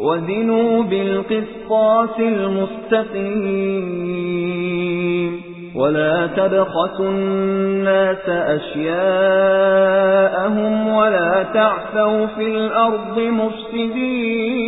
وزنوا بالقسطاس المستقيم ولا تبخسوا الناس أشياءهم ولا تعثوا في الأرض مفسدين